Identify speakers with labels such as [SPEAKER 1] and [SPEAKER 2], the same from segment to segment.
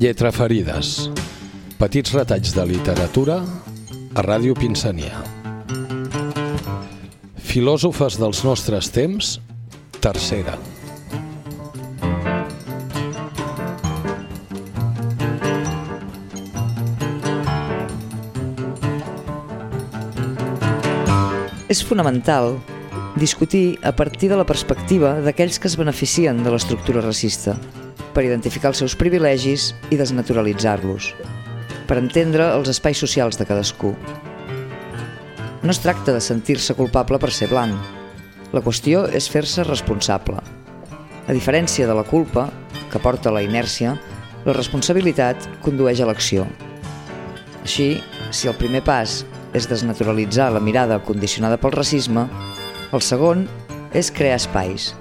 [SPEAKER 1] Lletraferides. Petits retalls de literatura a Ràdio Pinsania. Filòsofes dels nostres temps, tercera.
[SPEAKER 2] És fonamental discutir a partir de la perspectiva d'aquells que es beneficien de l'estructura racista, per identificar els seus privilegis i desnaturalitzar-los, per entendre els espais socials de cadascú. No es tracta de sentir-se culpable per ser blanc. La qüestió és fer-se responsable. A diferència de la culpa, que porta la inèrcia, la responsabilitat condueix a l'acció. Així, si el primer pas és desnaturalitzar la mirada condicionada pel racisme, el segon és crear espais,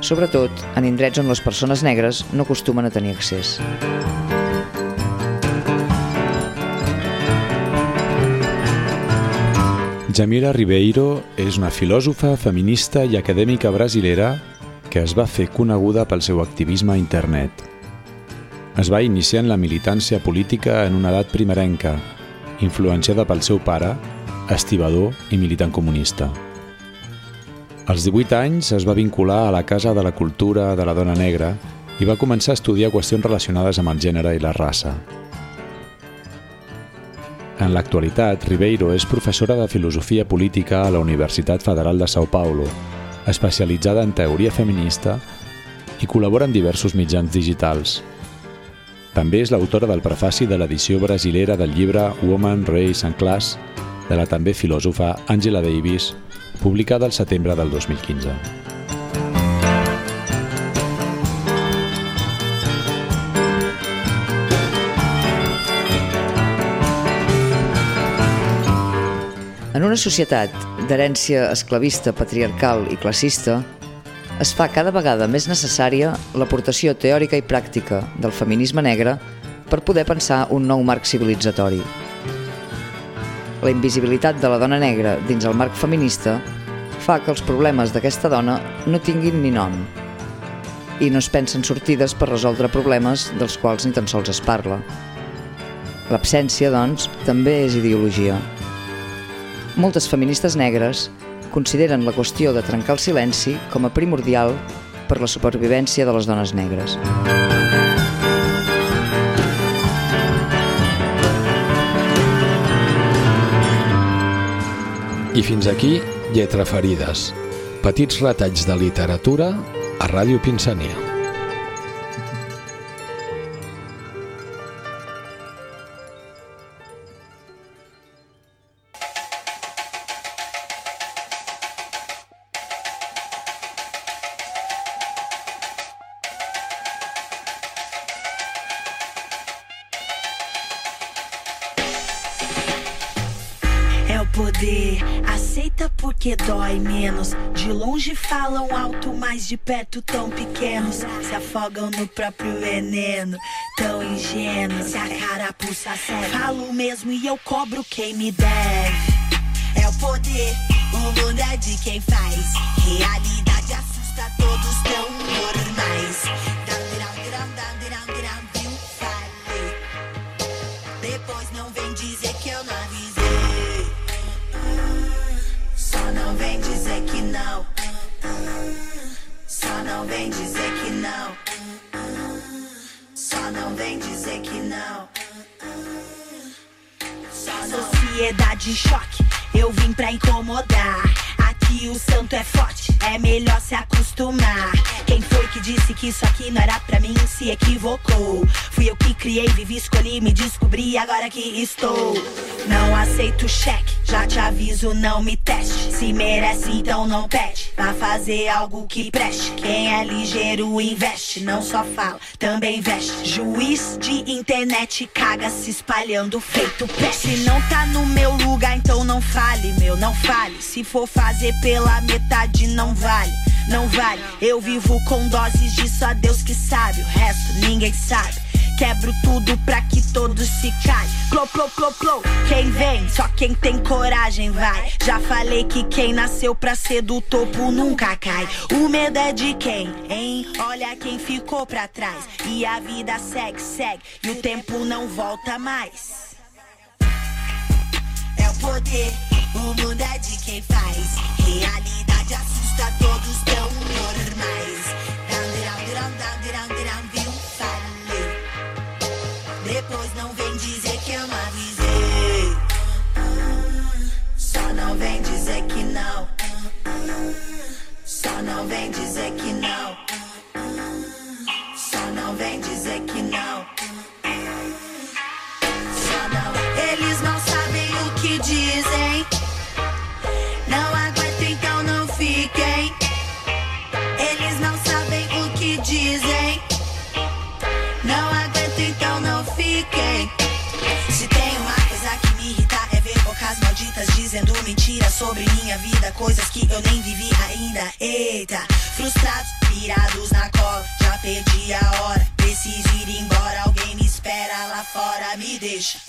[SPEAKER 2] sobretot en indrets on les persones negres no acostumen a tenir accés.
[SPEAKER 3] Jamila Ribeiro és una filòsofa, feminista i acadèmica brasilera que es va fer coneguda pel seu activisme a internet. Es va iniciar en la militància política en una edat primerenca, influenciada pel seu pare, estibador i militant comunista. Als 18 anys es va vincular a la Casa de la Cultura de la Dona Negra i va començar a estudiar qüestions relacionades amb el gènere i la raça. En l'actualitat, Ribeiro és professora de Filosofia Política a la Universitat Federal de São Paulo, especialitzada en teoria feminista i col·labora en diversos mitjans digitals. També és l'autora del prefaci de l'edició brasilera del llibre Woman, Race and Class de la també filòsofa Angela Davis, publicada al setembre del 2015.
[SPEAKER 2] En una societat d'herència esclavista, patriarcal i classista, es fa cada vegada més necessària l'aportació teòrica i pràctica del feminisme negre per poder pensar un nou marc civilitzatori. La invisibilitat de la dona negra dins el marc feminista fa que els problemes d'aquesta dona no tinguin ni nom i no es pensen sortides per resoldre problemes dels quals ni tan sols es parla. L'absència, doncs, també és ideologia. Moltes feministes negres consideren la qüestió de trencar el silenci com a primordial per la supervivència de les dones negres.
[SPEAKER 1] I fins aquí, Lletraferides. Petits retalls de literatura a Ràdio Pinsania.
[SPEAKER 4] Poder, aceita porque dói menos. De longe falam alto, mas de perto tão pequenos. Se afogam no próprio veneno, tão ingênuos. Se a carapuça serve, falo mesmo e eu cobro quem me deve. É o poder, o mundo é de quem faz. Realidade assusta todos tão normais. Não. Só não vem dizer que não. Só não vem dizer que não. Só não. Sociedade em choque, eu vim pra incomodar. Aqui o santo é forte, é melhor se acostumar. Quem foi que disse que isso aqui não era pra mim se equivocou? Fui eu que criei, vivi, escolhi, me descobri, agora que estou. Não aceito cheque, já te aviso, não me teste. Se merece, então não pede. Pra fazer algo que preste. Quem é ligeiro investe, não só fala, também veste. Juiz de internet caga se espalhando feito peste. Se não tá no meu lugar, então não fale, meu, não fale. Se for fazer pela metade, não vale. Não vale, eu vivo com doses de só Deus que sabe, o resto ninguém sabe. Quebro tudo pra que todos se caem. Plou, plou, plou, plou. Quem vem? Só quem tem coragem vai. Já falei que quem nasceu pra ser do topo nunca cai. O medo é de quem, hein? Olha quem ficou pra trás. E a vida segue, segue. E o tempo não volta mais. É o poder, o mundo é de Eles não sabem o que dizem. Não aguento então não fiquem. Eles não sabem o que dizem. Não aguento então não fiquem. Se tem uma coisa que me irrita é ver bocas malditas dizendo mentiras sobre minha vida, coisas que eu nem vivi ainda. Eita, frustrados, pirados na cola, já perdi a hora. Preciso ir embora, alguém me espera lá fora, me deixa.